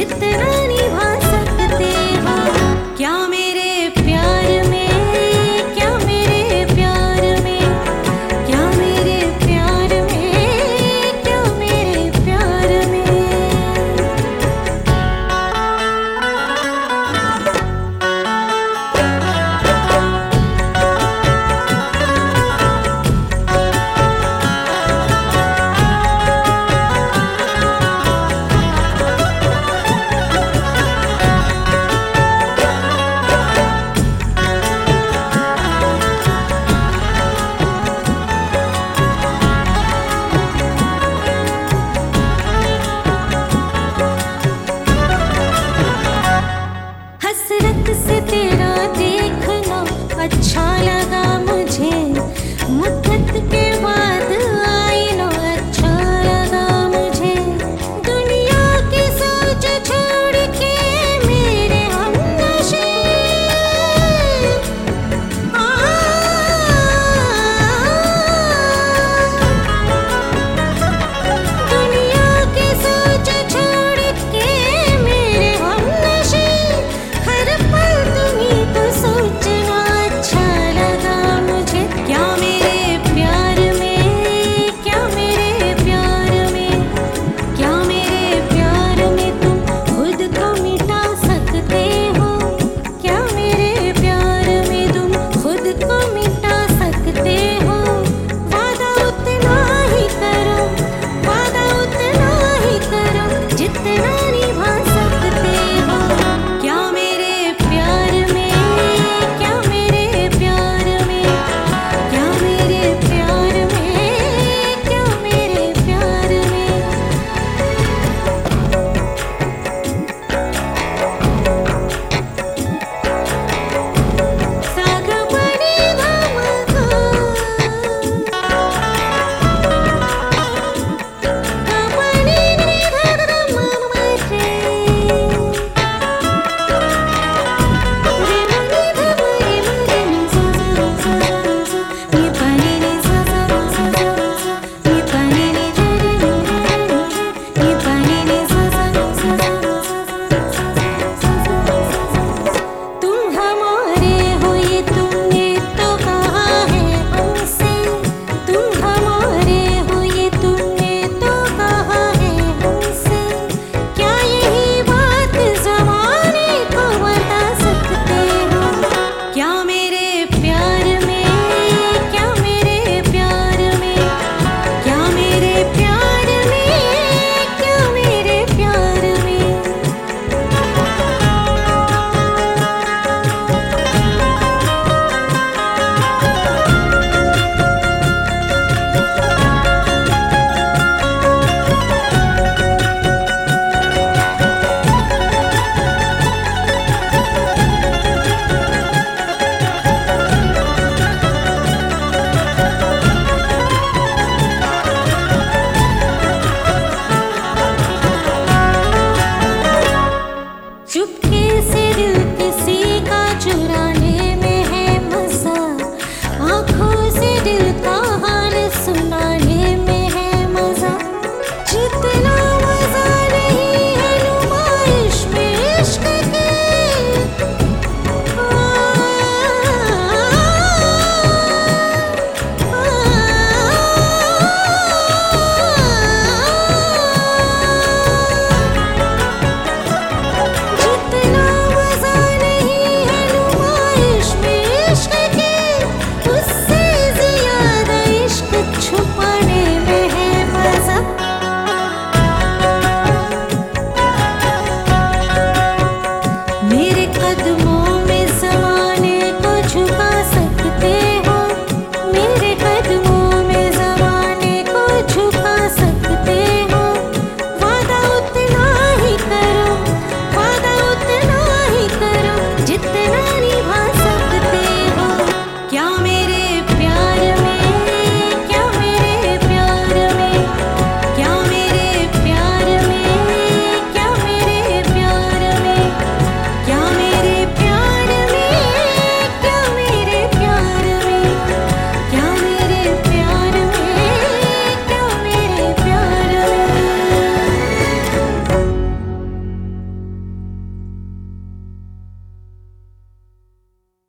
जितना